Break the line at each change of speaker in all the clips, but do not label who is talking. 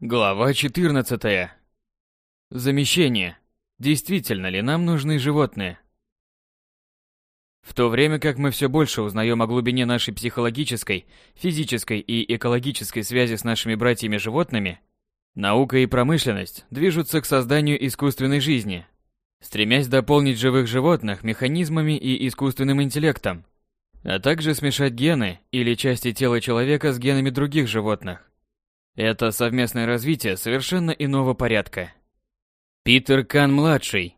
Глава 14. Замещение. Действительно ли нам нужны животные? В то время как мы все больше узнаем о глубине нашей психологической, физической и экологической связи с нашими братьями-животными, наука и промышленность движутся к созданию искусственной жизни, стремясь дополнить живых животных механизмами и искусственным интеллектом, а также смешать гены или части тела человека с генами других животных. Это совместное развитие совершенно иного порядка. Питер Кан-младший,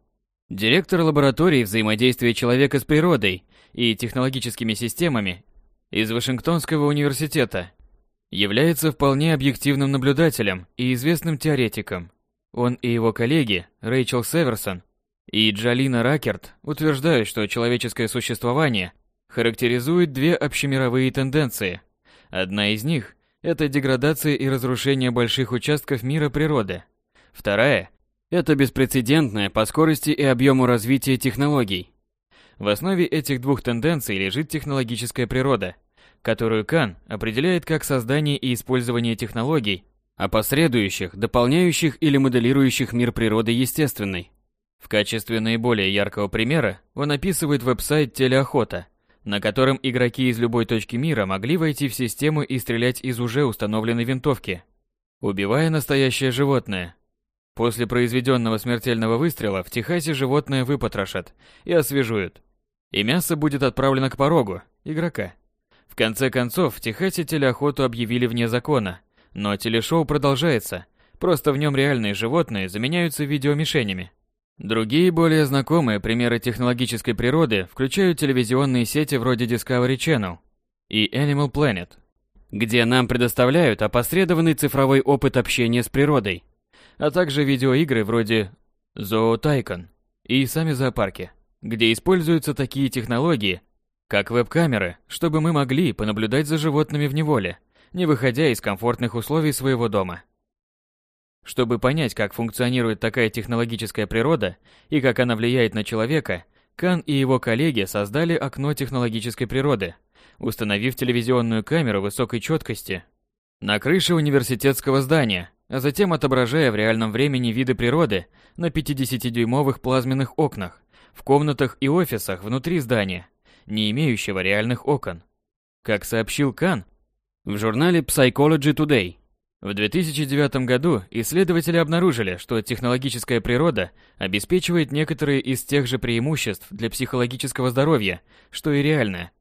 директор лаборатории взаимодействия человека с природой и технологическими системами из Вашингтонского университета, является вполне объективным наблюдателем и известным теоретиком. Он и его коллеги, Рэйчел Северсон и Джалина Ракерт, утверждают, что человеческое существование характеризует две общемировые тенденции. Одна из них это деградация и разрушение больших участков мира природы. Вторая – это беспрецедентное по скорости и объему развития технологий. В основе этих двух тенденций лежит технологическая природа, которую Кан определяет как создание и использование технологий, опосредующих, дополняющих или моделирующих мир природы естественной. В качестве наиболее яркого примера он описывает веб-сайт «Телеохота», на котором игроки из любой точки мира могли войти в систему и стрелять из уже установленной винтовки, убивая настоящее животное. После произведенного смертельного выстрела в Техасе животное выпотрошат и освежуют, и мясо будет отправлено к порогу игрока. В конце концов, в Техасе телеохоту объявили вне закона, но телешоу продолжается, просто в нем реальные животные заменяются видеомишенями. Другие более знакомые примеры технологической природы включают телевизионные сети вроде Discovery Channel и Animal Planet, где нам предоставляют опосредованный цифровой опыт общения с природой, а также видеоигры вроде Zoo Tycoon и сами зоопарки, где используются такие технологии, как веб-камеры, чтобы мы могли понаблюдать за животными в неволе, не выходя из комфортных условий своего дома. Чтобы понять, как функционирует такая технологическая природа и как она влияет на человека, Кан и его коллеги создали окно технологической природы, установив телевизионную камеру высокой четкости на крыше университетского здания, а затем отображая в реальном времени виды природы на 50-дюймовых плазменных окнах в комнатах и офисах внутри здания, не имеющего реальных окон. Как сообщил Кан в журнале Psychology Today, в 2009 году исследователи обнаружили, что технологическая природа обеспечивает некоторые из тех же преимуществ для психологического здоровья, что и реальная.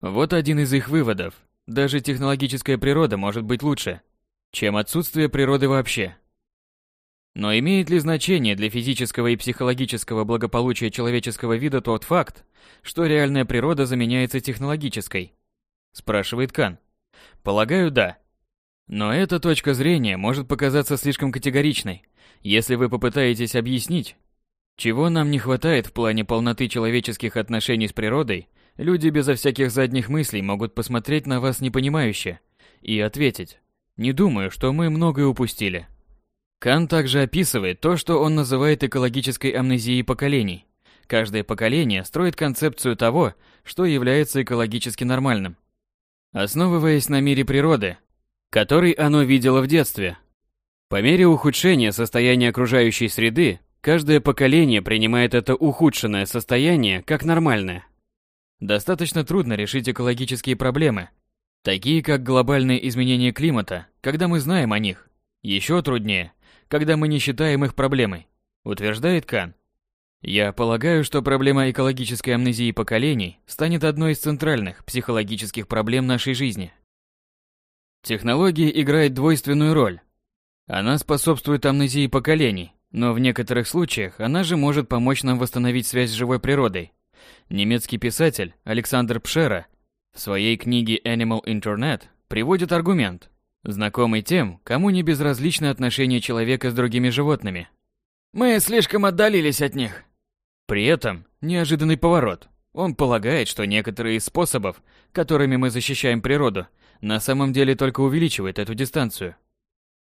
Вот один из их выводов. Даже технологическая природа может быть лучше, чем отсутствие природы вообще. Но имеет ли значение для физического и психологического благополучия человеческого вида тот факт, что реальная природа заменяется технологической? Спрашивает Кан. Полагаю, да. Но эта точка зрения может показаться слишком категоричной, если вы попытаетесь объяснить, чего нам не хватает в плане полноты человеческих отношений с природой, люди безо всяких задних мыслей могут посмотреть на вас непонимающе и ответить «Не думаю, что мы многое упустили». Кан также описывает то, что он называет экологической амнезией поколений. Каждое поколение строит концепцию того, что является экологически нормальным. Основываясь на мире природы, который оно видело в детстве. По мере ухудшения состояния окружающей среды, каждое поколение принимает это ухудшенное состояние как нормальное. Достаточно трудно решить экологические проблемы, такие как глобальные изменения климата, когда мы знаем о них. Еще труднее, когда мы не считаем их проблемой, утверждает Кан. Я полагаю, что проблема экологической амнезии поколений станет одной из центральных психологических проблем нашей жизни. Технология играет двойственную роль. Она способствует амнезии поколений, но в некоторых случаях она же может помочь нам восстановить связь с живой природой. Немецкий писатель Александр Пшера в своей книге Animal Internet приводит аргумент, знакомый тем, кому не безразличны отношения человека с другими животными. Мы слишком отдалились от них. При этом неожиданный поворот. Он полагает, что некоторые из способов, которыми мы защищаем природу, на самом деле только увеличивает эту дистанцию.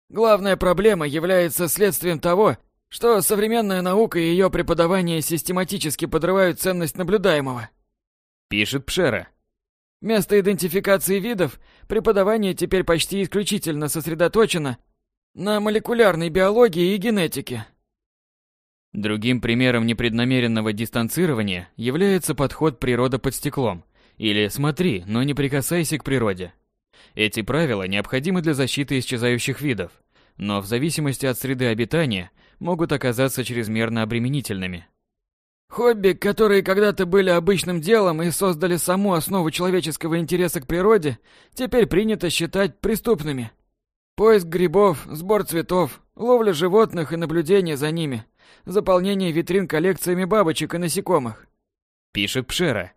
Главная проблема является следствием того, что современная наука и ее преподавание систематически подрывают ценность наблюдаемого. Пишет Пшера. Вместо идентификации видов, преподавание теперь почти исключительно сосредоточено
на молекулярной биологии и генетике.
Другим примером непреднамеренного дистанцирования является подход «природа под стеклом» или «смотри, но не прикасайся к природе». Эти правила необходимы для защиты исчезающих видов, но в зависимости от среды обитания могут оказаться чрезмерно обременительными.
Хобби, которые когда-то были обычным делом и создали саму основу человеческого интереса к природе, теперь принято считать преступными. Поиск грибов, сбор цветов, ловля животных и наблюдение за ними, заполнение витрин коллекциями бабочек и насекомых.
Пишет Пшера.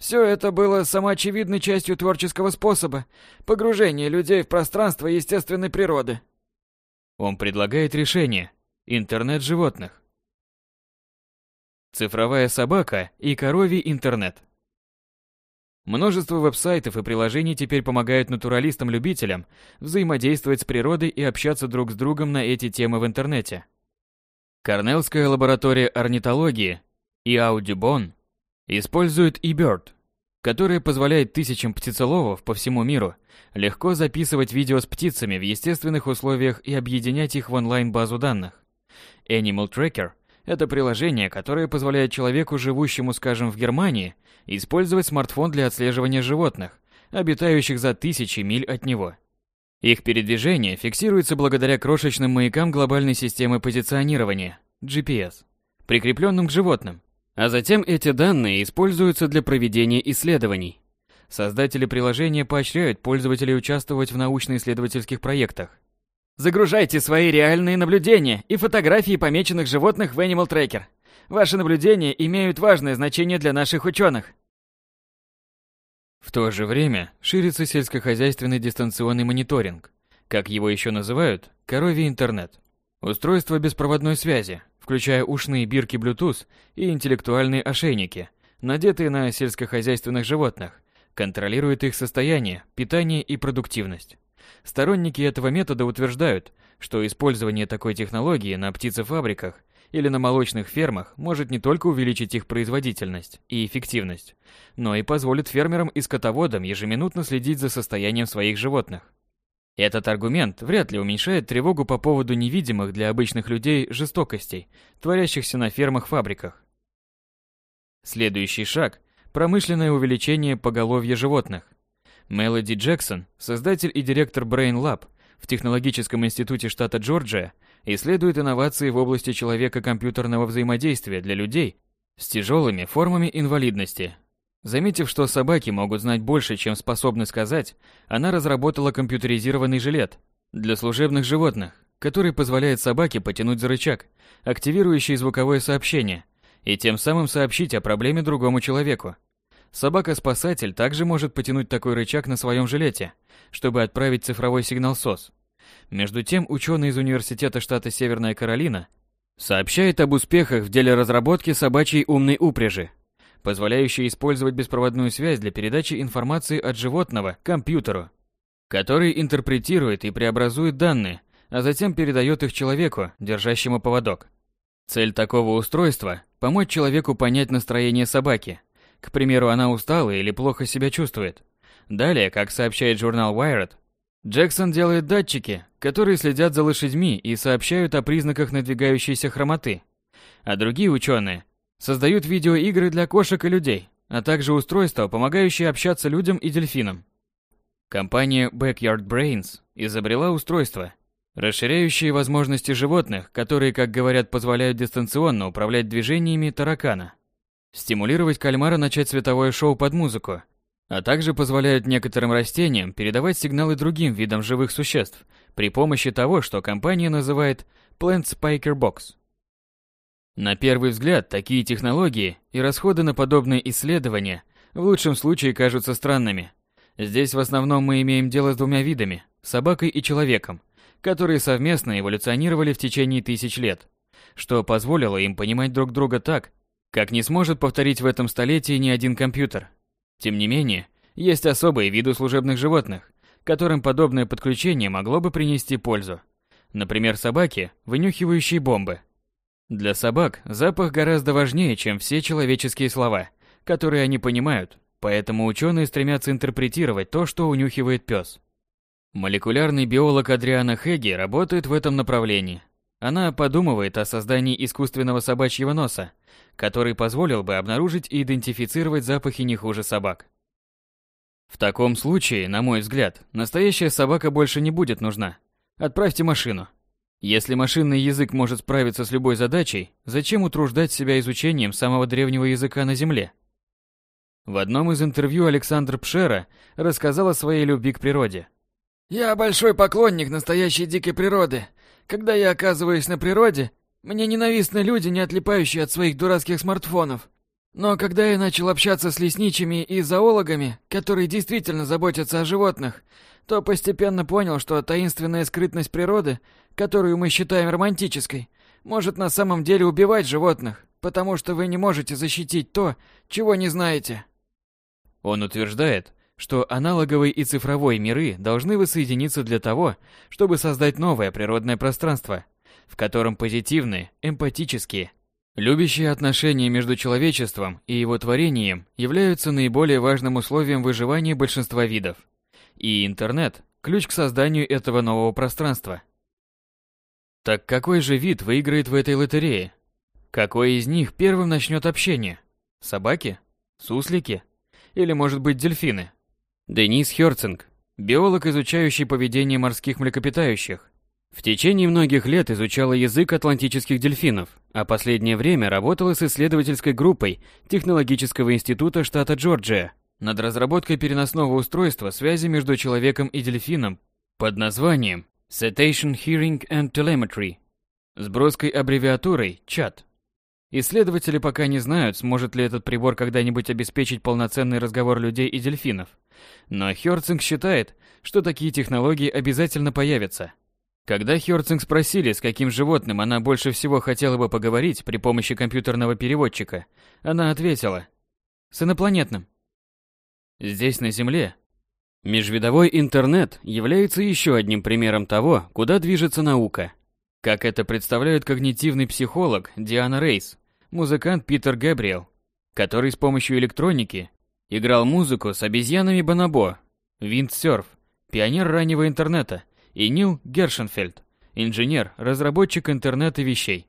Все это было самоочевидной частью творческого способа погружения людей в пространство естественной природы.
Он предлагает решение – интернет животных. Цифровая собака и коровий интернет. Множество веб-сайтов и приложений теперь помогают натуралистам-любителям взаимодействовать с природой и общаться друг с другом на эти темы в интернете. Корнеллская лаборатория орнитологии и Аудюбон использует eBird, которая позволяет тысячам птицеловов по всему миру легко записывать видео с птицами в естественных условиях и объединять их в онлайн-базу данных. Animal Tracker – это приложение, которое позволяет человеку, живущему, скажем, в Германии, использовать смартфон для отслеживания животных, обитающих за тысячи миль от него. Их передвижение фиксируется благодаря крошечным маякам глобальной системы позиционирования GPS, прикрепленным к животным, а затем эти данные используются для проведения исследований. Создатели приложения поощряют пользователей участвовать в научно-исследовательских проектах.
Загружайте свои реальные наблюдения и фотографии помеченных животных в Animal Tracker. Ваши наблюдения имеют важное значение для наших ученых.
В то же время ширится сельскохозяйственный дистанционный мониторинг, как его еще называют, коровий интернет. Устройство беспроводной связи, включая ушные бирки Bluetooth и интеллектуальные ошейники, надетые на сельскохозяйственных животных, контролирует их состояние, питание и продуктивность. Сторонники этого метода утверждают, что использование такой технологии на птицефабриках или на молочных фермах может не только увеличить их производительность и эффективность, но и позволит фермерам и скотоводам ежеминутно следить за состоянием своих животных. Этот аргумент вряд ли уменьшает тревогу по поводу невидимых для обычных людей жестокостей, творящихся на фермах-фабриках. Следующий шаг – промышленное увеличение поголовья животных. Мелоди Джексон, создатель и директор Brain Lab в Технологическом институте штата Джорджия, исследует инновации в области человека-компьютерного взаимодействия для людей с тяжелыми формами инвалидности. Заметив, что собаки могут знать больше, чем способны сказать, она разработала компьютеризированный жилет для служебных животных, который позволяет собаке потянуть за рычаг, активирующий звуковое сообщение, и тем самым сообщить о проблеме другому человеку. Собака-спасатель также может потянуть такой рычаг на своем жилете, чтобы отправить цифровой сигнал СОС. Между тем, ученый из Университета штата Северная Каролина сообщает об успехах в деле разработки собачьей умной упряжи, позволяющей использовать беспроводную связь для передачи информации от животного к компьютеру, который интерпретирует и преобразует данные, а затем передает их человеку, держащему поводок. Цель такого устройства – помочь человеку понять настроение собаки. К примеру, она устала или плохо себя чувствует. Далее, как сообщает журнал Wired, Джексон делает датчики, которые следят за лошадьми и сообщают о признаках надвигающейся хромоты. А другие ученые создают видеоигры для кошек и людей, а также устройства, помогающие общаться людям и дельфинам. Компания Backyard Brains изобрела устройство, расширяющее возможности животных, которые, как говорят, позволяют дистанционно управлять движениями таракана. Стимулировать кальмара начать световое шоу под музыку, а также позволяют некоторым растениям передавать сигналы другим видам живых существ при помощи того, что компания называет Plant Spiker Box. На первый взгляд, такие технологии и расходы на подобные исследования в лучшем случае кажутся странными. Здесь в основном мы имеем дело с двумя видами – собакой и человеком, которые совместно эволюционировали в течение тысяч лет, что позволило им понимать друг друга так, как не сможет повторить в этом столетии ни один компьютер – тем не менее, есть особые виды служебных животных, которым подобное подключение могло бы принести пользу. Например, собаки, вынюхивающие бомбы. Для собак запах гораздо важнее, чем все человеческие слова, которые они понимают, поэтому ученые стремятся интерпретировать то, что унюхивает пес. Молекулярный биолог Адриана Хеги работает в этом направлении. Она подумывает о создании искусственного собачьего носа, который позволил бы обнаружить и идентифицировать запахи не хуже собак. В таком случае, на мой взгляд, настоящая собака больше не будет нужна. Отправьте машину. Если машинный язык может справиться с любой задачей, зачем утруждать себя изучением самого древнего языка на Земле? В одном из интервью Александр Пшера рассказал о своей любви к природе.
«Я большой поклонник настоящей дикой природы. Когда я оказываюсь на природе, мне ненавистны люди, не отлипающие от своих дурацких смартфонов. Но когда я начал общаться с лесничими и зоологами, которые действительно заботятся о животных, то постепенно понял, что таинственная скрытность природы, которую мы считаем романтической, может на самом деле убивать животных, потому что вы не можете защитить то, чего не знаете.
Он утверждает, что аналоговый и цифровой миры должны воссоединиться для того, чтобы создать новое природное пространство, в котором позитивные, эмпатические, любящие отношения между человечеством и его творением являются наиболее важным условием выживания большинства видов. И интернет – ключ к созданию этого нового пространства. Так какой же вид выиграет в этой лотерее? Какой из них первым начнет общение? Собаки? Суслики? Или, может быть, дельфины? Денис Хёрцинг, биолог, изучающий поведение морских млекопитающих, в течение многих лет изучала язык атлантических дельфинов, а последнее время работала с исследовательской группой Технологического института штата Джорджия над разработкой переносного устройства связи между человеком и дельфином под названием Cetacean Hearing and Telemetry с броской аббревиатурой CHAT. Исследователи пока не знают, сможет ли этот прибор когда-нибудь обеспечить полноценный разговор людей и дельфинов. Но Хёрцинг считает, что такие технологии обязательно появятся. Когда Хёрцинг спросили, с каким животным она больше всего хотела бы поговорить при помощи компьютерного переводчика, она ответила «С инопланетным». Здесь, на Земле, межвидовой интернет является еще одним примером того, куда движется наука. Как это представляет когнитивный психолог Диана Рейс, музыкант Питер Габриэл, который с помощью электроники играл музыку с обезьянами Бонобо, Виндсерф, пионер раннего интернета, и Нил Гершенфельд, инженер, разработчик интернета вещей,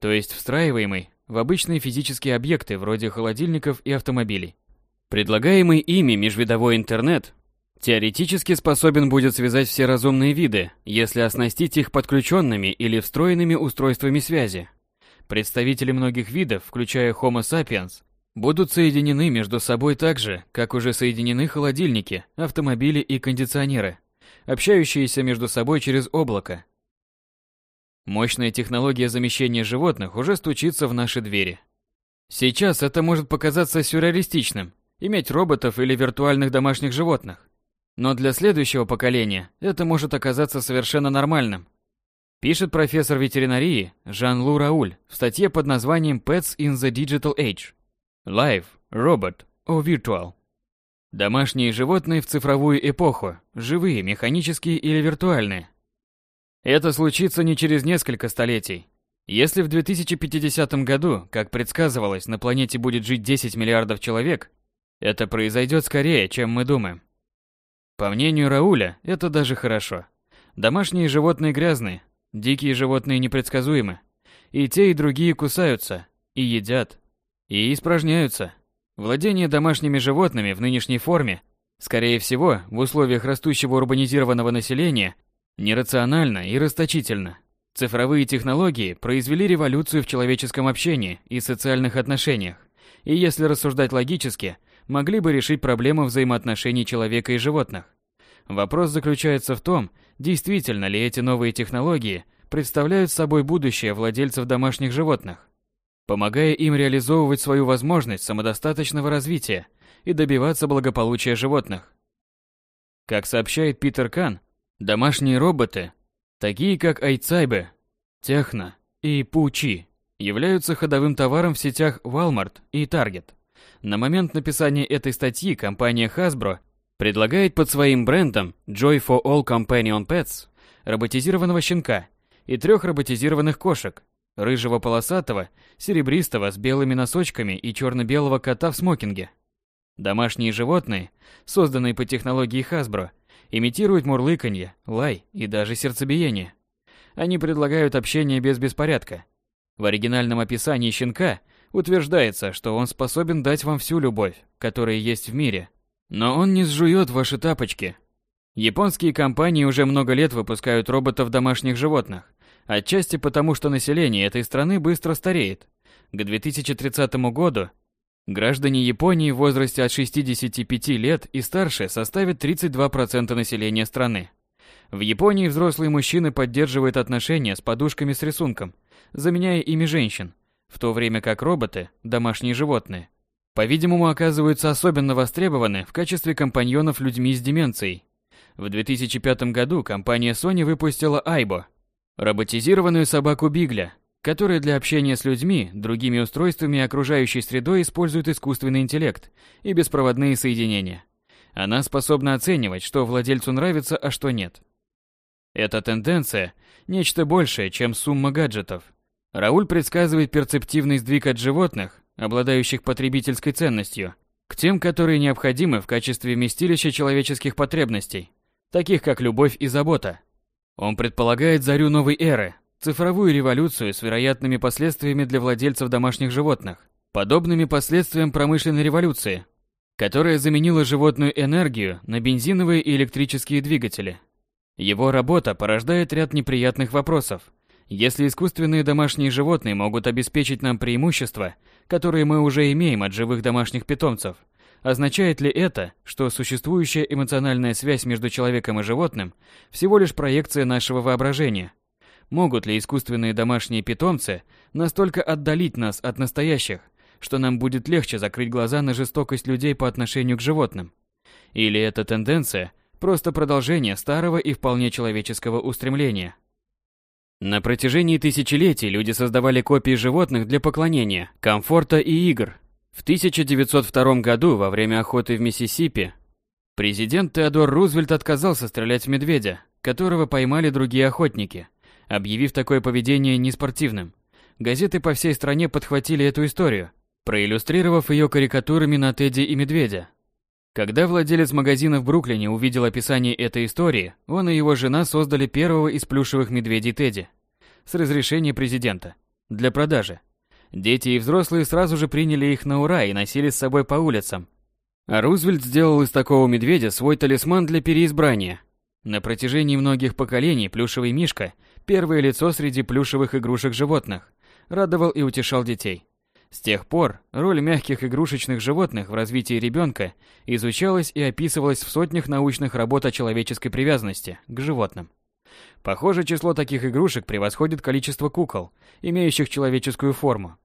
то есть встраиваемый в обычные физические объекты вроде холодильников и автомобилей. Предлагаемый ими межвидовой интернет теоретически способен будет связать все разумные виды, если оснастить их подключенными или встроенными устройствами связи. Представители многих видов, включая Homo sapiens, будут соединены между собой так же, как уже соединены холодильники, автомобили и кондиционеры, общающиеся между собой через облако. Мощная технология замещения животных уже стучится в наши двери. Сейчас это может показаться сюрреалистичным, иметь роботов или виртуальных домашних животных. Но для следующего поколения это может оказаться совершенно нормальным. Пишет профессор ветеринарии Жан-Лу Рауль в статье под названием Pets in the Digital Age. Live, Robot or Virtual. Домашние животные в цифровую эпоху, живые, механические или виртуальные. Это случится не через несколько столетий. Если в 2050 году, как предсказывалось, на планете будет жить 10 миллиардов человек, это произойдет скорее, чем мы думаем. По мнению Рауля, это даже хорошо. Домашние животные грязные, Дикие животные непредсказуемы. И те, и другие кусаются, и едят, и испражняются. Владение домашними животными в нынешней форме, скорее всего, в условиях растущего урбанизированного населения, нерационально и расточительно. Цифровые технологии произвели революцию в человеческом общении и социальных отношениях, и если рассуждать логически, могли бы решить проблему взаимоотношений человека и животных. Вопрос заключается в том, действительно ли эти новые технологии представляют собой будущее владельцев домашних животных, помогая им реализовывать свою возможность самодостаточного развития и добиваться благополучия животных. Как сообщает Питер Кан, домашние роботы, такие как Айцайбе, Техно и Пучи, являются ходовым товаром в сетях Walmart и Target. На момент написания этой статьи компания Hasbro Предлагает под своим брендом Joy for All Companion Pets роботизированного щенка и трех роботизированных кошек, рыжего полосатого, серебристого с белыми носочками и черно-белого кота в смокинге. Домашние животные, созданные по технологии Hasbro, Имитируют мурлыканье, лай и даже сердцебиение. Они предлагают общение без беспорядка. В оригинальном описании щенка утверждается, что он способен дать вам всю любовь, которая есть в мире. Но он не сжует ваши тапочки. Японские компании уже много лет выпускают роботов домашних животных, отчасти потому, что население этой страны быстро стареет. К 2030 году граждане Японии в возрасте от 65 лет и старше составят 32% населения страны. В Японии взрослые мужчины поддерживают отношения с подушками с рисунком, заменяя ими женщин, в то время как роботы, домашние животные, по-видимому, оказываются особенно востребованы в качестве компаньонов людьми с деменцией. В 2005 году компания Sony выпустила Aibo, роботизированную собаку Бигля, которая для общения с людьми, другими устройствами и окружающей средой использует искусственный интеллект и беспроводные соединения. Она способна оценивать, что владельцу нравится, а что нет. Эта тенденция – нечто большее, чем сумма гаджетов. Рауль предсказывает перцептивный сдвиг от животных, обладающих потребительской ценностью, к тем, которые необходимы в качестве вместилища человеческих потребностей, таких как любовь и забота. Он предполагает зарю новой эры, цифровую революцию с вероятными последствиями для владельцев домашних животных, подобными последствиям промышленной революции, которая заменила животную энергию на бензиновые и электрические двигатели – его работа порождает ряд неприятных вопросов. Если искусственные домашние животные могут обеспечить нам преимущества, которые мы уже имеем от живых домашних питомцев, означает ли это, что существующая эмоциональная связь между человеком и животным всего лишь проекция нашего воображения? Могут ли искусственные домашние питомцы настолько отдалить нас от настоящих, что нам будет легче закрыть глаза на жестокость людей по отношению к животным? Или эта тенденция – просто продолжение старого и вполне человеческого устремления. На протяжении тысячелетий люди создавали копии животных для поклонения, комфорта и игр. В 1902 году, во время охоты в Миссисипи, президент Теодор Рузвельт отказался стрелять в медведя, которого поймали другие охотники, объявив такое поведение неспортивным. Газеты по всей стране подхватили эту историю, проиллюстрировав ее карикатурами на Тедди и медведя, когда владелец магазина в Бруклине увидел описание этой истории, он и его жена создали первого из плюшевых медведей Тедди с разрешения президента для продажи. Дети и взрослые сразу же приняли их на ура и носили с собой по улицам. А Рузвельт сделал из такого медведя свой талисман для переизбрания. На протяжении многих поколений плюшевый мишка, первое лицо среди плюшевых игрушек животных, радовал и утешал детей. С тех пор роль мягких игрушечных животных в развитии ребенка изучалась и описывалась в сотнях научных работ о человеческой привязанности к животным. Похоже, число таких игрушек превосходит количество кукол, имеющих человеческую форму.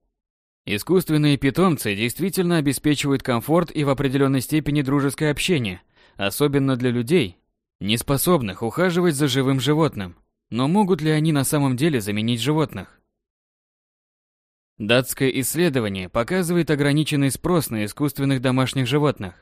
Искусственные питомцы действительно обеспечивают комфорт и в определенной степени дружеское общение, особенно для людей, не способных ухаживать за живым животным. Но могут ли они на самом деле заменить животных? Датское исследование показывает ограниченный спрос на искусственных домашних животных.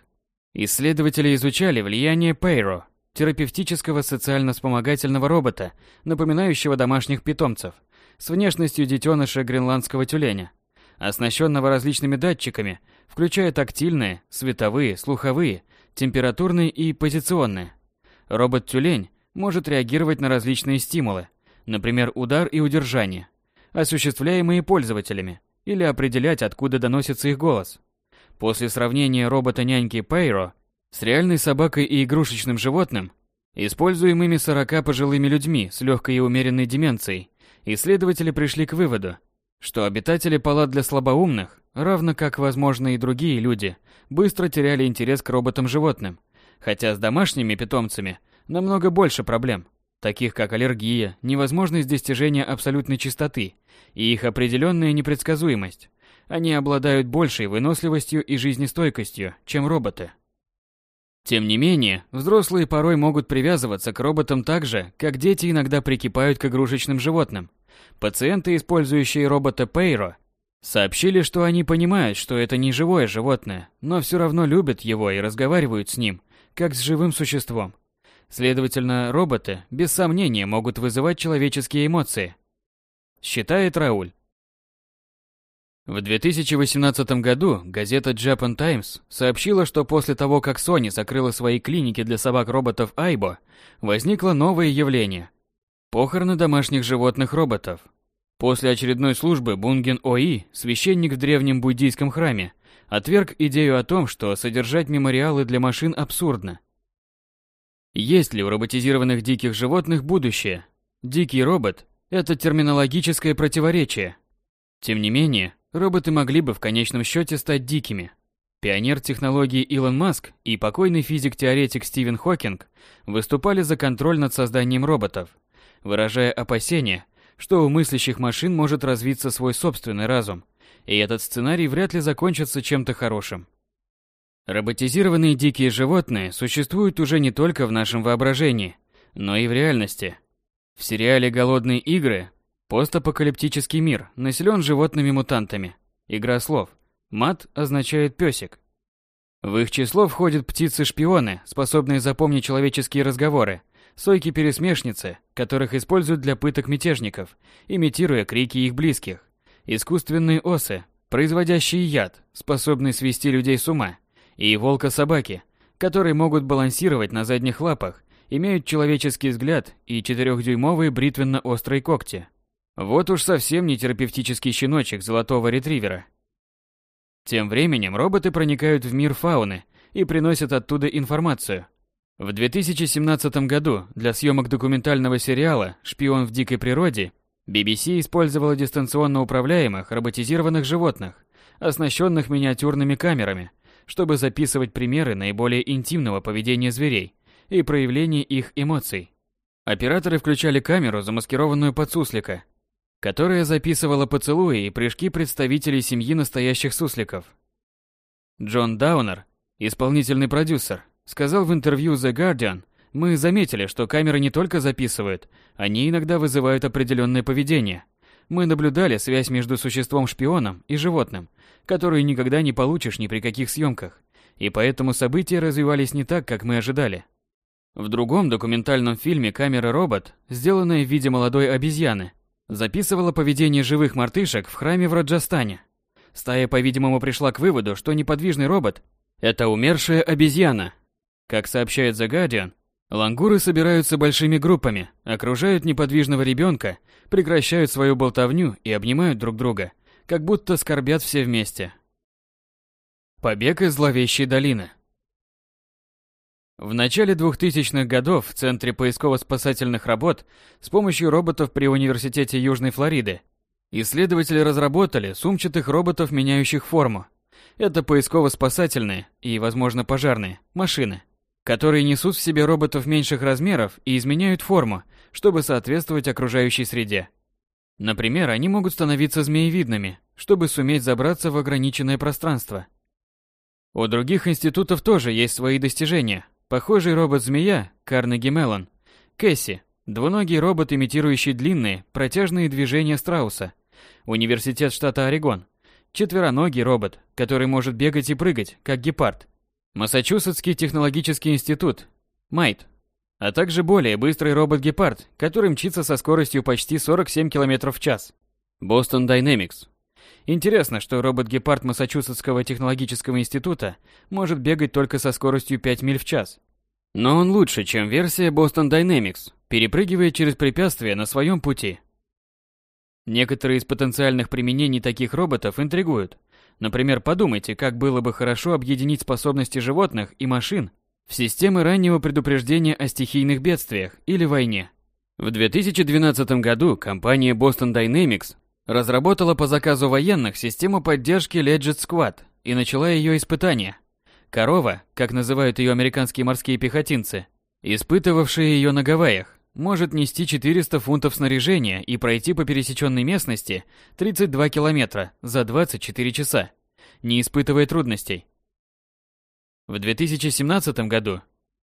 Исследователи изучали влияние Пейро, терапевтического социально-вспомогательного робота, напоминающего домашних питомцев, с внешностью детеныша гренландского тюленя, оснащенного различными датчиками, включая тактильные, световые, слуховые, температурные и позиционные. Робот-тюлень может реагировать на различные стимулы, например, удар и удержание – осуществляемые пользователями, или определять, откуда доносится их голос. После сравнения робота-няньки Пейро с реальной собакой и игрушечным животным, используемыми 40 пожилыми людьми с легкой и умеренной деменцией, исследователи пришли к выводу, что обитатели палат для слабоумных, равно как, возможно, и другие люди, быстро теряли интерес к роботам-животным, хотя с домашними питомцами намного больше проблем – таких как аллергия, невозможность достижения абсолютной чистоты и их определенная непредсказуемость. Они обладают большей выносливостью и жизнестойкостью, чем роботы. Тем не менее, взрослые порой могут привязываться к роботам так же, как дети иногда прикипают к игрушечным животным. Пациенты, использующие робота Пейро, сообщили, что они понимают, что это не живое животное, но все равно любят его и разговаривают с ним, как с живым существом. Следовательно, роботы, без сомнения, могут вызывать человеческие эмоции. Считает Рауль. В 2018 году газета Japan Times сообщила, что после того, как Sony закрыла свои клиники для собак-роботов Aibo, возникло новое явление – похороны домашних животных-роботов. После очередной службы Бунген Ои, священник в древнем буддийском храме, отверг идею о том, что содержать мемориалы для машин абсурдно. Есть ли у роботизированных диких животных будущее? Дикий робот – это терминологическое противоречие. Тем не менее, роботы могли бы в конечном счете стать дикими. Пионер технологии Илон Маск и покойный физик-теоретик Стивен Хокинг выступали за контроль над созданием роботов, выражая опасения, что у мыслящих машин может развиться свой собственный разум, и этот сценарий вряд ли закончится чем-то хорошим. Роботизированные дикие животные существуют уже не только в нашем воображении, но и в реальности. В сериале «Голодные игры» Постапокалиптический мир населен животными-мутантами. Игра слов. Мат означает песик. В их число входят птицы-шпионы, способные запомнить человеческие разговоры, сойки-пересмешницы, которых используют для пыток мятежников, имитируя крики их близких, искусственные осы, производящие яд, способные свести людей с ума, и волка-собаки, которые могут балансировать на задних лапах, имеют человеческий взгляд и четырехдюймовые бритвенно-острые когти. Вот уж совсем не терапевтический щеночек золотого ретривера. Тем временем роботы проникают в мир фауны и приносят оттуда информацию. В 2017 году для съемок документального сериала «Шпион в дикой природе» BBC использовала дистанционно управляемых роботизированных животных, оснащенных миниатюрными камерами, чтобы записывать примеры наиболее интимного поведения зверей и проявления их эмоций. Операторы включали камеру, замаскированную под суслика, которая записывала поцелуи и прыжки представителей семьи настоящих сусликов. Джон Даунер, исполнительный продюсер, сказал в интервью The Guardian, мы заметили, что камеры не только записывают, они иногда вызывают определенное поведение. Мы наблюдали связь между существом-шпионом и животным, которую никогда не получишь ни при каких съемках, и поэтому события развивались не так, как мы ожидали. В другом документальном фильме «Камера-робот», сделанная в виде молодой обезьяны, записывала поведение живых мартышек в храме в Раджастане. Стая, по-видимому, пришла к выводу, что неподвижный робот – это умершая обезьяна. Как сообщает The Guardian, лангуры собираются большими группами, окружают неподвижного ребенка, прекращают свою болтовню и обнимают друг друга, как будто скорбят все вместе. Побег из зловещей долины в начале 2000-х годов в Центре поисково-спасательных работ с помощью роботов при Университете Южной Флориды исследователи разработали сумчатых роботов, меняющих форму. Это поисково-спасательные и, возможно, пожарные машины, которые несут в себе роботов меньших размеров и изменяют форму, чтобы соответствовать окружающей среде. Например, они могут становиться змеевидными, чтобы суметь забраться в ограниченное пространство. У других институтов тоже есть свои достижения, Похожий робот-змея, Карнеги Меллон, Кэсси, двуногий робот, имитирующий длинные, протяжные движения страуса, Университет штата Орегон, четвероногий робот, который может бегать и прыгать, как гепард, Массачусетский технологический институт, Майт, а также более быстрый робот-гепард, который мчится со скоростью почти 47 км в час, Boston Dynamics. Интересно, что робот-гепард Массачусетского технологического института может бегать только со скоростью 5 миль в час. Но он лучше, чем версия Boston Dynamics, перепрыгивает через препятствия на своем пути. Некоторые из потенциальных применений таких роботов интригуют. Например, подумайте, как было бы хорошо объединить способности животных и машин в системы раннего предупреждения о стихийных бедствиях или войне. В 2012 году компания Boston Dynamics разработала по заказу военных систему поддержки Legit Squad и начала ее испытания. Корова, как называют ее американские морские пехотинцы, испытывавшие ее на Гавайях, может нести 400 фунтов снаряжения и пройти по пересеченной местности 32 километра за 24 часа, не испытывая трудностей. В 2017 году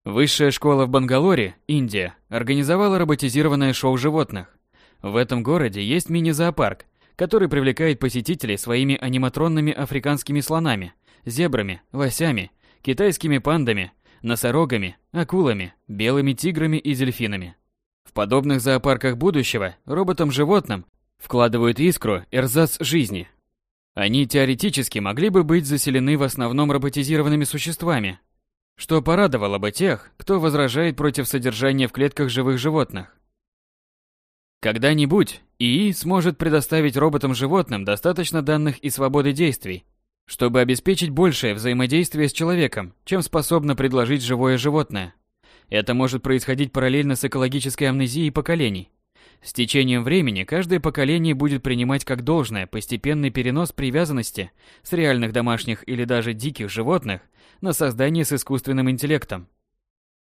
Высшая школа в Бангалоре, Индия, организовала роботизированное шоу животных. В этом городе есть мини-зоопарк, который привлекает посетителей своими аниматронными африканскими слонами, зебрами, лосями, китайскими пандами, носорогами, акулами, белыми тиграми и дельфинами. В подобных зоопарках будущего роботам-животным вкладывают искру эрзац жизни. Они теоретически могли бы быть заселены в основном роботизированными существами, что порадовало бы тех, кто возражает против содержания в клетках живых животных. Когда-нибудь ИИ сможет предоставить роботам-животным достаточно данных и свободы действий, чтобы обеспечить большее взаимодействие с человеком, чем способно предложить живое животное. Это может происходить параллельно с экологической амнезией поколений. С течением времени каждое поколение будет принимать как должное постепенный перенос привязанности с реальных домашних или даже диких животных на создание с искусственным интеллектом.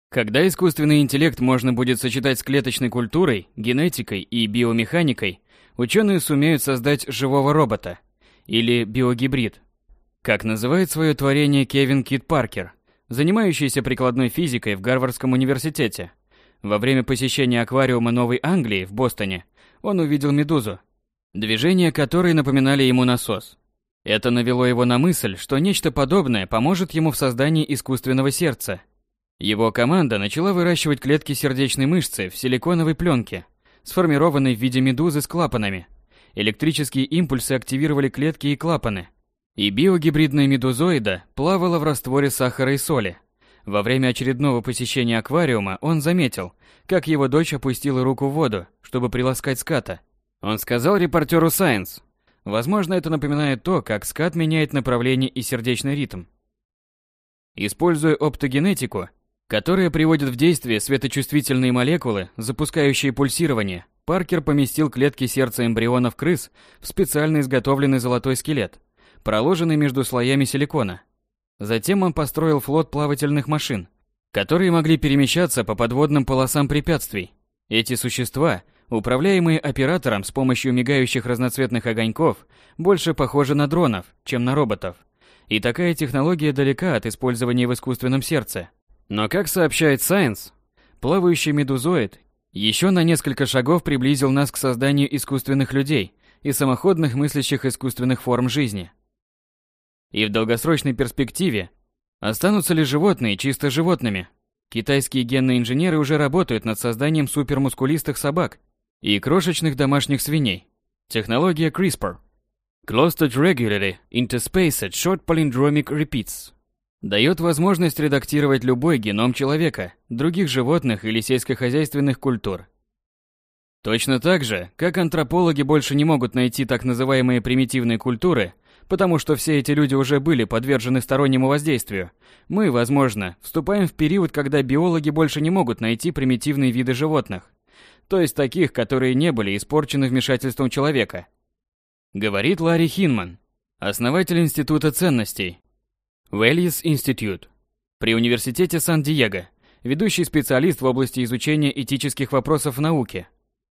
Когда искусственный интеллект можно будет сочетать с клеточной культурой, генетикой и биомеханикой, ученые сумеют создать живого робота или биогибрид, как называет свое творение Кевин Кит Паркер, занимающийся прикладной физикой в Гарвардском университете. Во время посещения аквариума Новой Англии в Бостоне он увидел медузу, движения которой напоминали ему насос. Это навело его на мысль, что нечто подобное поможет ему в создании искусственного сердца. Его команда начала выращивать клетки сердечной мышцы в силиконовой пленке, сформированной в виде медузы с клапанами. Электрические импульсы активировали клетки и клапаны, и биогибридная медузоида плавала в растворе сахара и соли. Во время очередного посещения аквариума он заметил, как его дочь опустила руку в воду, чтобы приласкать ската. Он сказал репортеру Science, возможно, это напоминает то, как скат меняет направление и сердечный ритм. Используя оптогенетику, которая приводит в действие светочувствительные молекулы, запускающие пульсирование, Паркер поместил клетки сердца эмбрионов крыс в специально изготовленный золотой скелет – проложенный между слоями силикона. Затем он построил флот плавательных машин, которые могли перемещаться по подводным полосам препятствий. Эти существа, управляемые оператором с помощью мигающих разноцветных огоньков, больше похожи на дронов, чем на роботов. И такая технология далека от использования в искусственном сердце. Но как сообщает Science, плавающий медузоид еще на несколько шагов приблизил нас к созданию искусственных людей и самоходных мыслящих искусственных форм жизни. И в долгосрочной перспективе останутся ли животные чисто животными? Китайские генные инженеры уже работают над созданием супермускулистых собак и крошечных домашних свиней. Технология CRISPR Closed regularly into space at short palindromic repeats дает возможность редактировать любой геном человека, других животных или сельскохозяйственных культур. Точно так же, как антропологи больше не могут найти так называемые примитивные культуры, потому что все эти люди уже были подвержены стороннему воздействию. Мы, возможно, вступаем в период, когда биологи больше не могут найти примитивные виды животных, то есть таких, которые не были испорчены вмешательством человека. Говорит Ларри Хинман, основатель Института ценностей, Values Institute, при Университете Сан-Диего, ведущий специалист в области изучения этических вопросов в науке.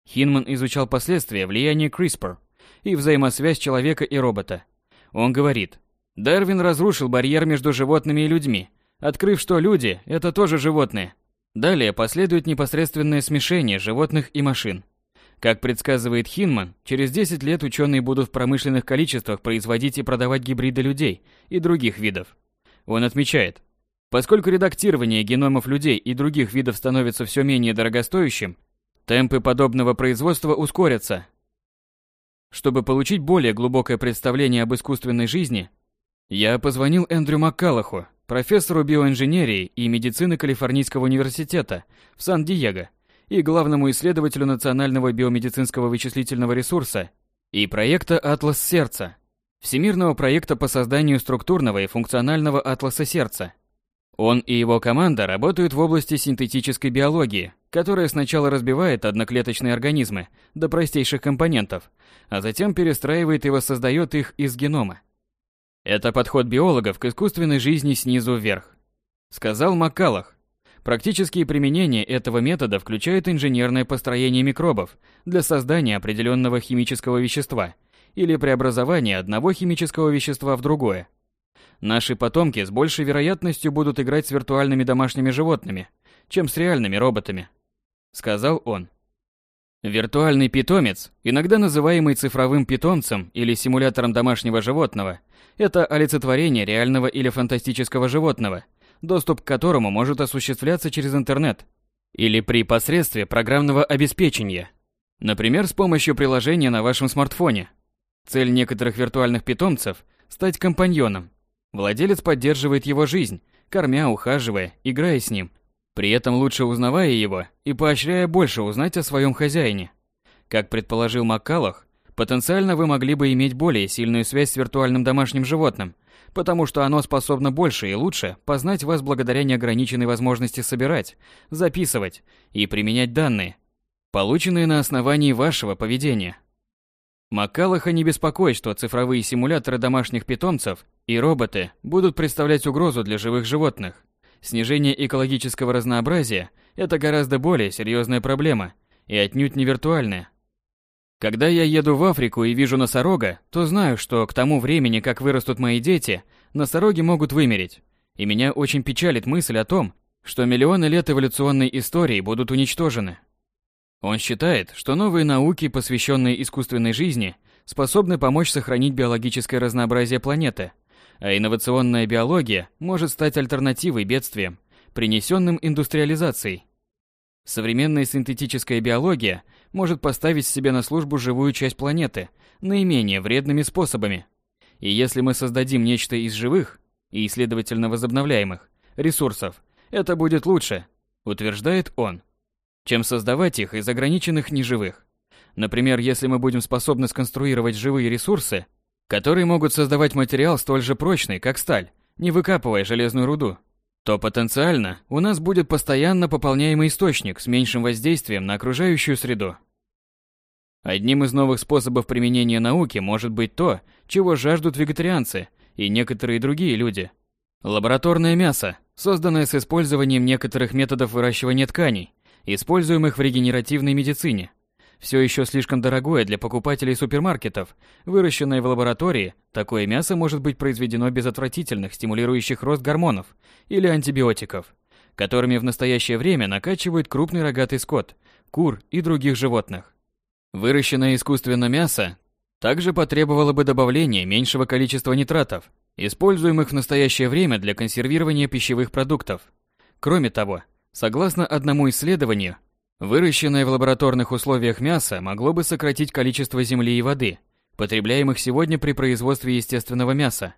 Хинман изучал последствия влияния CRISPR и взаимосвязь человека и робота – он говорит, Дарвин разрушил барьер между животными и людьми, открыв, что люди – это тоже животные. Далее последует непосредственное смешение животных и машин. Как предсказывает Хинман, через 10 лет ученые будут в промышленных количествах производить и продавать гибриды людей и других видов. Он отмечает, поскольку редактирование геномов людей и других видов становится все менее дорогостоящим, темпы подобного производства ускорятся, чтобы получить более глубокое представление об искусственной жизни, я позвонил Эндрю Маккалаху, профессору биоинженерии и медицины Калифорнийского университета в Сан-Диего и главному исследователю Национального биомедицинского вычислительного ресурса и проекта «Атлас сердца», всемирного проекта по созданию структурного и функционального атласа сердца. Он и его команда работают в области синтетической биологии, которая сначала разбивает одноклеточные организмы до простейших компонентов, а затем перестраивает и воссоздает их из генома. Это подход биологов к искусственной жизни снизу вверх, сказал Маккалах. Практические применения этого метода включают инженерное построение микробов для создания определенного химического вещества или преобразования одного химического вещества в другое. Наши потомки с большей вероятностью будут играть с виртуальными домашними животными, чем с реальными роботами, сказал он. Виртуальный питомец, иногда называемый цифровым питомцем или симулятором домашнего животного, это олицетворение реального или фантастического животного, доступ к которому может осуществляться через интернет или при посредстве программного обеспечения, например, с помощью приложения на вашем смартфоне. Цель некоторых виртуальных питомцев – стать компаньоном. Владелец поддерживает его жизнь, кормя, ухаживая, играя с ним, при этом лучше узнавая его и поощряя больше узнать о своем хозяине. Как предположил Маккалах, потенциально вы могли бы иметь более сильную связь с виртуальным домашним животным, потому что оно способно больше и лучше познать вас благодаря неограниченной возможности собирать, записывать и применять данные, полученные на основании вашего поведения. Маккалаха не беспокоит, что цифровые симуляторы домашних питомцев и роботы будут представлять угрозу для живых животных. Снижение экологического разнообразия – это гораздо более серьезная проблема и отнюдь не виртуальная. Когда я еду в Африку и вижу носорога, то знаю, что к тому времени, как вырастут мои дети, носороги могут вымереть. И меня очень печалит мысль о том, что миллионы лет эволюционной истории будут уничтожены. Он считает, что новые науки, посвященные искусственной жизни, способны помочь сохранить биологическое разнообразие планеты, а инновационная биология может стать альтернативой бедствиям, принесенным индустриализацией. Современная синтетическая биология может поставить себе на службу живую часть планеты наименее вредными способами. И если мы создадим нечто из живых и, следовательно, возобновляемых ресурсов, это будет лучше, утверждает он, чем создавать их из ограниченных неживых. Например, если мы будем способны сконструировать живые ресурсы, которые могут создавать материал столь же прочный, как сталь, не выкапывая железную руду, то потенциально у нас будет постоянно пополняемый источник с меньшим воздействием на окружающую среду. Одним из новых способов применения науки может быть то, чего жаждут вегетарианцы и некоторые другие люди. Лабораторное мясо, созданное с использованием некоторых методов выращивания тканей, используемых в регенеративной медицине все еще слишком дорогое для покупателей супермаркетов. Выращенное в лаборатории, такое мясо может быть произведено без отвратительных стимулирующих рост гормонов или антибиотиков, которыми в настоящее время накачивают крупный рогатый скот, кур и других животных. Выращенное искусственно мясо также потребовало бы добавления меньшего количества нитратов, используемых в настоящее время для консервирования пищевых продуктов. Кроме того, согласно одному исследованию, Выращенное в лабораторных условиях мясо могло бы сократить количество земли и воды, потребляемых сегодня при производстве естественного мяса,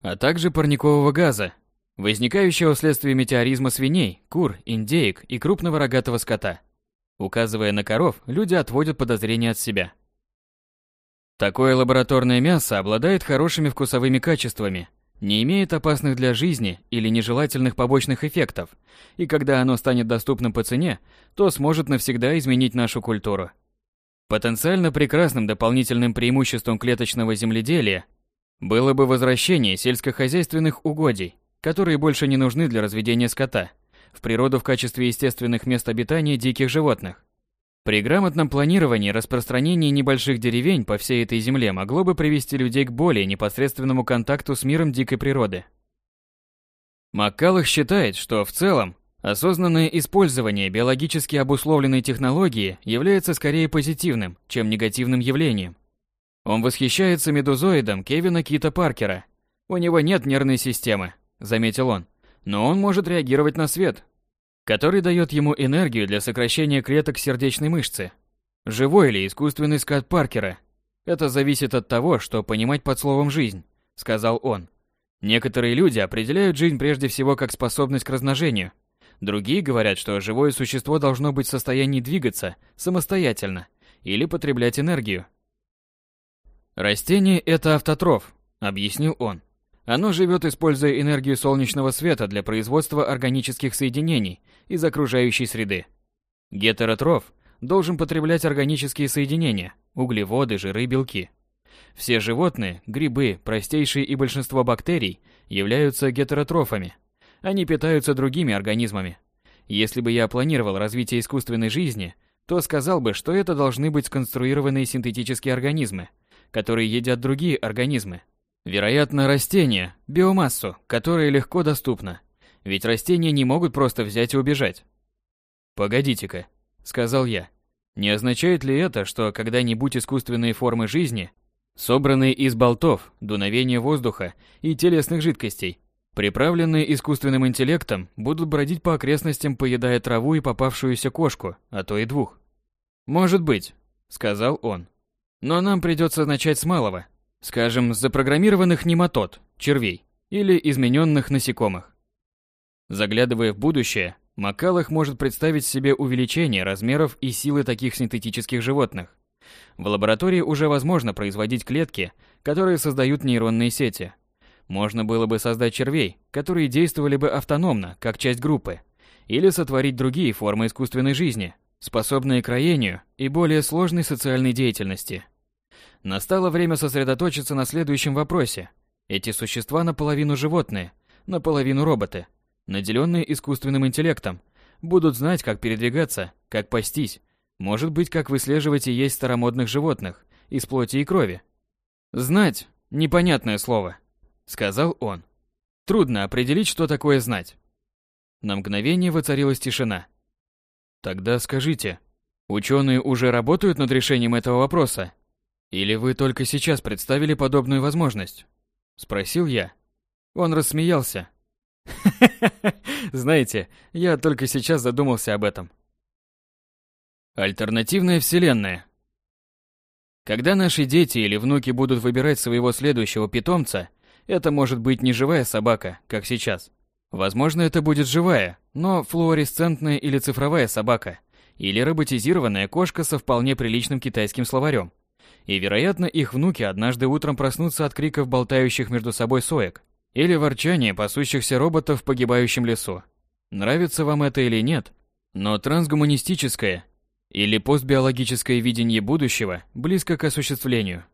а также парникового газа, возникающего вследствие метеоризма свиней, кур, индеек и крупного рогатого скота. Указывая на коров, люди отводят подозрения от себя. Такое лабораторное мясо обладает хорошими вкусовыми качествами – не имеет опасных для жизни или нежелательных побочных эффектов, и когда оно станет доступным по цене, то сможет навсегда изменить нашу культуру. Потенциально прекрасным дополнительным преимуществом клеточного земледелия было бы возвращение сельскохозяйственных угодий, которые больше не нужны для разведения скота, в природу в качестве естественных мест обитания диких животных. При грамотном планировании распространение небольших деревень по всей этой земле могло бы привести людей к более непосредственному контакту с миром дикой природы. Маккалах считает, что в целом осознанное использование биологически обусловленной технологии является скорее позитивным, чем негативным явлением. Он восхищается медузоидом Кевина Кита Паркера. У него нет нервной системы, заметил он, но он может реагировать на свет, который дает ему энергию для сокращения клеток сердечной мышцы. Живой или искусственный скат Паркера? Это зависит от того, что понимать под словом «жизнь», сказал он. Некоторые люди определяют жизнь прежде всего как способность к размножению. Другие говорят, что живое существо должно быть в состоянии двигаться самостоятельно или потреблять энергию. Растение – это автотроф, объяснил он. Оно живет, используя энергию солнечного света для производства органических соединений из окружающей среды. Гетеротроф должен потреблять органические соединения, углеводы, жиры, белки. Все животные, грибы, простейшие и большинство бактерий являются гетеротрофами. Они питаются другими организмами. Если бы я планировал развитие искусственной жизни, то сказал бы, что это должны быть сконструированные синтетические организмы, которые едят другие организмы, Вероятно, растения, биомассу, которая легко доступна. Ведь растения не могут просто взять и убежать. «Погодите-ка», — сказал я. «Не означает ли это, что когда-нибудь искусственные формы жизни, собранные из болтов, дуновения воздуха и телесных жидкостей, приправленные искусственным интеллектом, будут бродить по окрестностям, поедая траву и попавшуюся кошку, а то и двух?» «Может быть», — сказал он. «Но нам придется начать с малого. Скажем, запрограммированных нематод, червей, или измененных насекомых. Заглядывая в будущее, Макалах может представить себе увеличение размеров и силы таких синтетических животных. В лаборатории уже возможно производить клетки, которые создают нейронные сети. Можно было бы создать червей, которые действовали бы автономно, как часть группы, или сотворить другие формы искусственной жизни, способные к роению и более сложной социальной деятельности. Настало время сосредоточиться на следующем вопросе. Эти существа наполовину животные, наполовину роботы, наделенные искусственным интеллектом, будут знать, как передвигаться, как пастись, может быть, как выслеживать и есть старомодных животных из плоти и крови. Знать – непонятное слово, сказал он. Трудно определить, что такое знать. На мгновение воцарилась тишина. Тогда скажите, ученые уже работают над решением этого вопроса? Или вы только сейчас представили подобную возможность? Спросил я. Он рассмеялся. Знаете, я только сейчас задумался об этом. Альтернативная вселенная. Когда наши дети или внуки будут выбирать своего следующего питомца, это может быть не живая собака, как сейчас. Возможно, это будет живая, но флуоресцентная или цифровая собака, или роботизированная кошка со вполне приличным китайским словарем. И, вероятно, их внуки однажды утром проснутся от криков болтающих между собой соек, или ворчания пасущихся роботов в погибающем лесу. Нравится вам это или нет, но трансгуманистическое или постбиологическое видение будущего близко к осуществлению.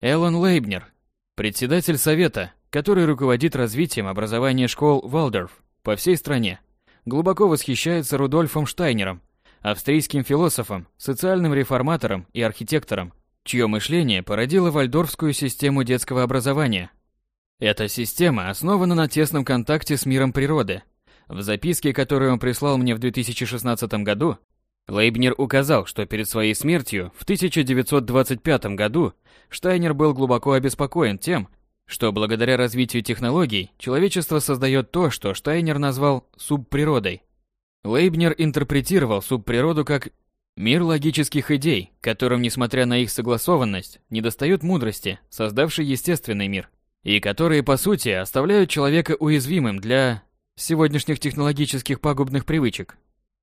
Эллен Лейбнер, председатель совета, который руководит развитием образования школ Валдорф по всей стране, глубоко восхищается Рудольфом Штайнером, австрийским философом, социальным реформатором и архитектором, чье мышление породило вальдорфскую систему детского образования. Эта система основана на тесном контакте с миром природы. В записке, которую он прислал мне в 2016 году, Лейбнер указал, что перед своей смертью в 1925 году Штайнер был глубоко обеспокоен тем, что благодаря развитию технологий человечество создает то, что Штайнер назвал субприродой. Лейбнер интерпретировал субприроду как мир логических идей, которым, несмотря на их согласованность, недостает мудрости, создавшей естественный мир, и которые, по сути, оставляют человека уязвимым для сегодняшних технологических пагубных привычек.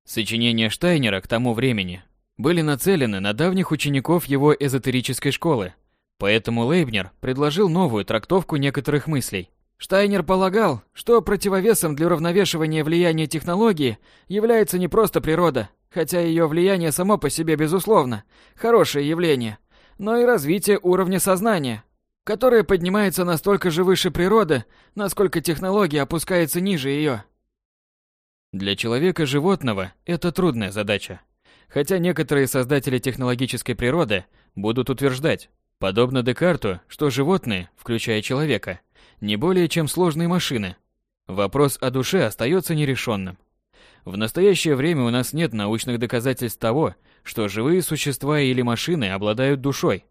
Сочинения Штайнера к тому времени были нацелены на давних учеников его эзотерической школы, поэтому Лейбнер предложил новую трактовку некоторых мыслей. Штайнер полагал, что противовесом для уравновешивания влияния технологии является не просто природа, хотя ее влияние само по себе безусловно хорошее явление, но и развитие уровня сознания, которое поднимается настолько же выше природы, насколько технология опускается ниже ее. Для человека-животного это трудная задача. Хотя некоторые создатели технологической природы будут утверждать, подобно Декарту, что животные, включая человека, не более чем сложные машины. Вопрос о душе остается нерешенным. В настоящее время у нас нет научных доказательств того, что живые существа или машины обладают душой.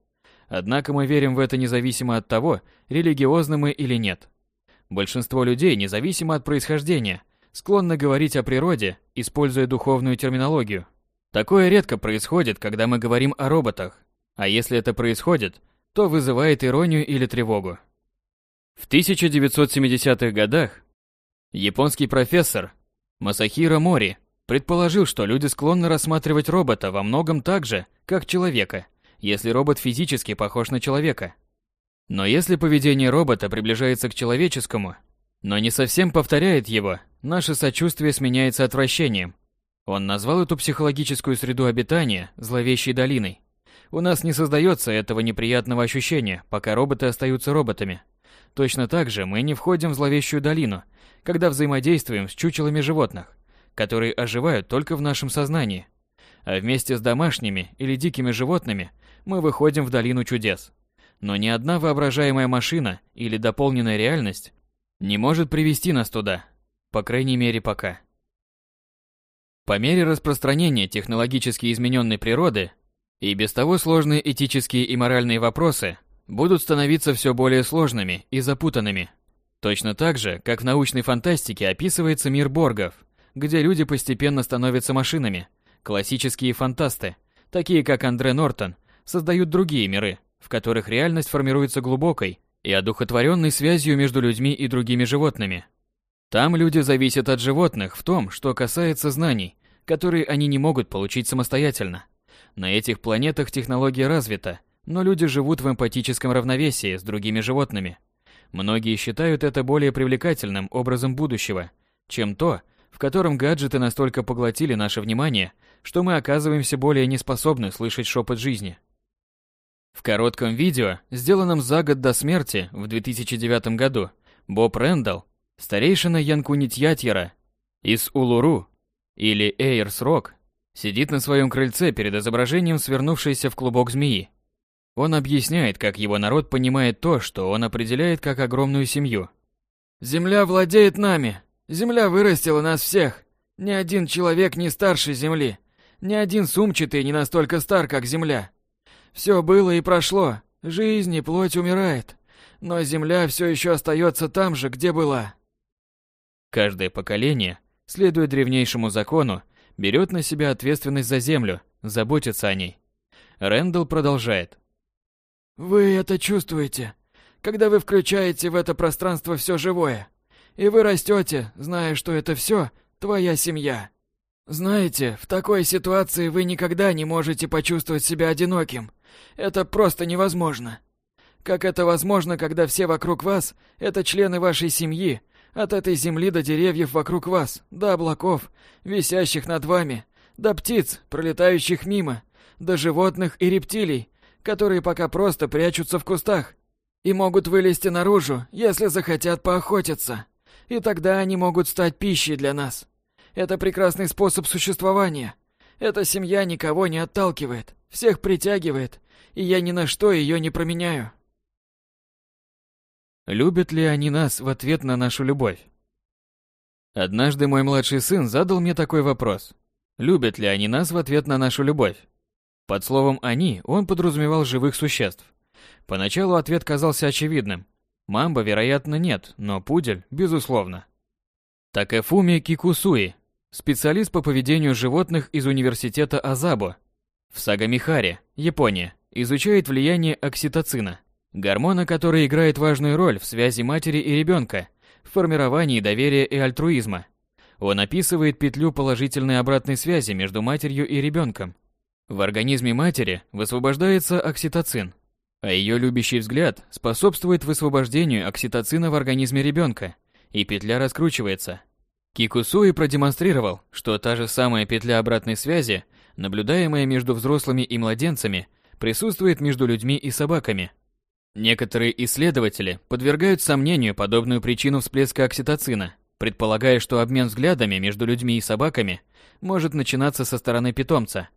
Однако мы верим в это независимо от того, религиозны мы или нет. Большинство людей, независимо от происхождения, склонны говорить о природе, используя духовную терминологию. Такое редко происходит, когда мы говорим о роботах, а если это происходит, то вызывает иронию или тревогу. В 1970-х годах японский профессор Масахиро Мори предположил, что люди склонны рассматривать робота во многом так же, как человека, если робот физически похож на человека. Но если поведение робота приближается к человеческому, но не совсем повторяет его, наше сочувствие сменяется отвращением. Он назвал эту психологическую среду обитания зловещей долиной. У нас не создается этого неприятного ощущения, пока роботы остаются роботами. Точно так же мы не входим в зловещую долину, когда взаимодействуем с чучелами животных, которые оживают только в нашем сознании. А вместе с домашними или дикими животными мы выходим в долину чудес. Но ни одна воображаемая машина или дополненная реальность не может привести нас туда, по крайней мере пока. По мере распространения технологически измененной природы и без того сложные этические и моральные вопросы будут становиться все более сложными и запутанными. Точно так же, как в научной фантастике описывается мир боргов, где люди постепенно становятся машинами. Классические фантасты, такие как Андре Нортон, создают другие миры, в которых реальность формируется глубокой и одухотворенной связью между людьми и другими животными. Там люди зависят от животных в том, что касается знаний, которые они не могут получить самостоятельно. На этих планетах технология развита, но люди живут в эмпатическом равновесии с другими животными. Многие считают это более привлекательным образом будущего, чем то, в котором гаджеты настолько поглотили наше внимание, что мы оказываемся более неспособны слышать шепот жизни. В коротком видео, сделанном за год до смерти в 2009 году, Боб Рэндалл Старейшина Янкунитьятьера из Улуру или Эйрс-Рок сидит на своем крыльце перед изображением свернувшейся в клубок змеи. Он объясняет, как его народ понимает то, что он определяет как огромную семью.
«Земля владеет нами. Земля вырастила нас всех. Ни один человек не старше Земли. Ни один сумчатый не настолько стар, как Земля. Все было и прошло. Жизнь и плоть умирает. Но Земля все еще остается там же, где была.
Каждое поколение, следуя древнейшему закону, берет на себя ответственность за землю, заботится о ней. Рэндалл продолжает.
Вы это чувствуете, когда вы включаете в это пространство все живое. И вы растете, зная, что это все твоя семья. Знаете, в такой ситуации вы никогда не можете почувствовать себя одиноким. Это просто невозможно. Как это возможно, когда все вокруг вас – это члены вашей семьи, от этой земли до деревьев вокруг вас, до облаков, висящих над вами, до птиц, пролетающих мимо, до животных и рептилий, которые пока просто прячутся в кустах и могут вылезти наружу, если захотят поохотиться. И тогда они могут стать пищей для нас. Это прекрасный способ существования. Эта семья никого не отталкивает, всех притягивает, и я ни на что ее не променяю.
Любят ли они нас в ответ на нашу любовь? Однажды мой младший сын задал мне такой вопрос. Любят ли они нас в ответ на нашу любовь? Под словом «они» он подразумевал живых существ. Поначалу ответ казался очевидным. Мамба, вероятно, нет, но пудель, безусловно. Такэфуми Кикусуи, специалист по поведению животных из университета Азабо, в Сагамихаре, Япония, изучает влияние окситоцина – Гормона, который играет важную роль в связи матери и ребенка, в формировании доверия и альтруизма. Он описывает петлю положительной обратной связи между матерью и ребенком. В организме матери высвобождается окситоцин, а ее любящий взгляд способствует высвобождению окситоцина в организме ребенка, и петля раскручивается. Кикусуи продемонстрировал, что та же самая петля обратной связи, наблюдаемая между взрослыми и младенцами, присутствует между людьми и собаками – Некоторые исследователи подвергают сомнению подобную причину всплеска окситоцина, предполагая, что обмен взглядами между людьми и собаками может начинаться со стороны питомца,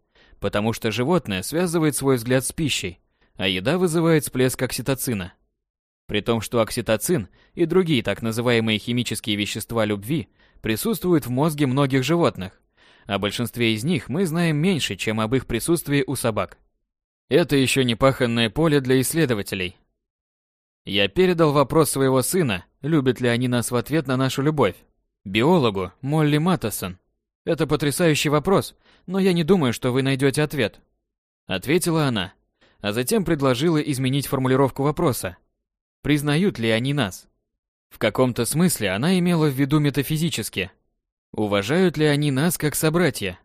потому что животное связывает свой взгляд с пищей, а еда вызывает всплеск окситоцина. При том, что окситоцин и другие так называемые химические вещества любви присутствуют в мозге многих животных, о большинстве из них мы знаем меньше, чем об их присутствии у собак. Это еще не паханное поле для исследователей, я передал вопрос своего сына, любят ли они нас в ответ на нашу любовь. Биологу Молли Маттесон. Это потрясающий вопрос, но я не думаю, что вы найдете ответ. Ответила она, а затем предложила изменить формулировку вопроса. Признают ли они нас? В каком-то смысле она имела в виду метафизически. Уважают ли они нас как собратья?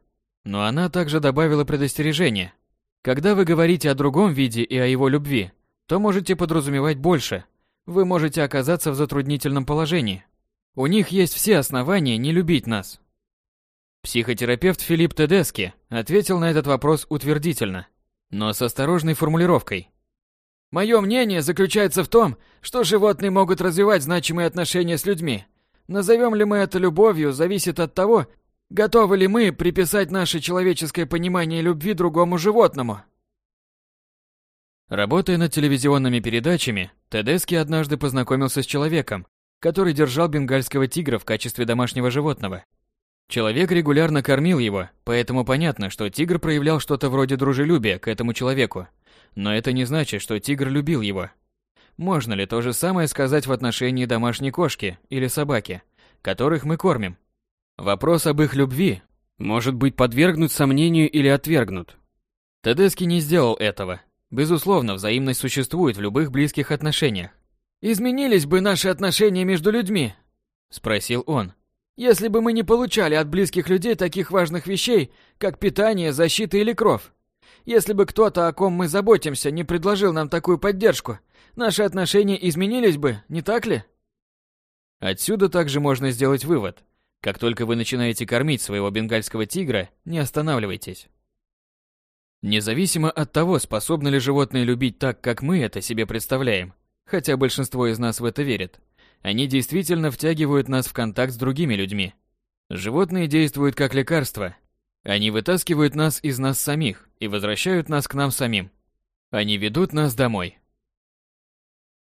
Но она также добавила предостережение. Когда вы говорите о другом виде и о его любви, то можете подразумевать больше. Вы можете оказаться в затруднительном положении. У них есть все основания не любить нас. Психотерапевт Филипп Тедески ответил на этот вопрос утвердительно, но с осторожной формулировкой.
Мое мнение заключается в том, что животные могут развивать значимые отношения с людьми. Назовем ли мы это любовью, зависит от того, готовы ли мы приписать наше человеческое понимание любви другому животному.
Работая над телевизионными передачами, Тедески однажды познакомился с человеком, который держал бенгальского тигра в качестве домашнего животного. Человек регулярно кормил его, поэтому понятно, что тигр проявлял что-то вроде дружелюбия к этому человеку. Но это не значит, что тигр любил его. Можно ли то же самое сказать в отношении домашней кошки или собаки, которых мы кормим? Вопрос об их любви может быть подвергнут сомнению или отвергнут. Тедески не сделал этого, Безусловно, взаимность существует в любых близких отношениях.
«Изменились бы наши отношения между людьми?» – спросил он. «Если бы мы не получали от близких людей таких важных вещей, как питание, защита или кровь. Если бы кто-то, о ком мы заботимся, не предложил нам такую поддержку, наши отношения изменились бы, не так ли?»
Отсюда также можно сделать вывод. Как только вы начинаете кормить своего бенгальского тигра, не останавливайтесь. Независимо от того, способны ли животные любить так, как мы это себе представляем, хотя большинство из нас в это верит, они действительно втягивают нас в контакт с другими людьми. Животные действуют как лекарство. Они вытаскивают нас из нас самих и возвращают нас к нам самим. Они ведут нас домой.